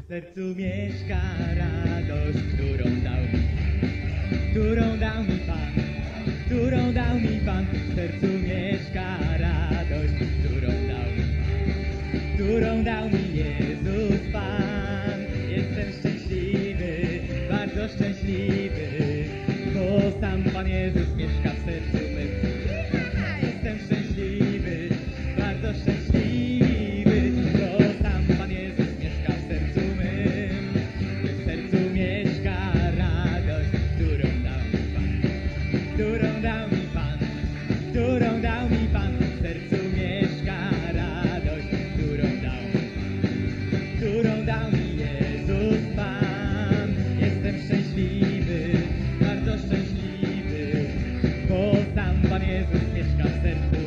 اس رو داؤ دوری پان دور داؤں پان سر تمش کارا دست دور داؤ دور داؤ دو شیب شیبان سے سش سشیب گو دام برے کا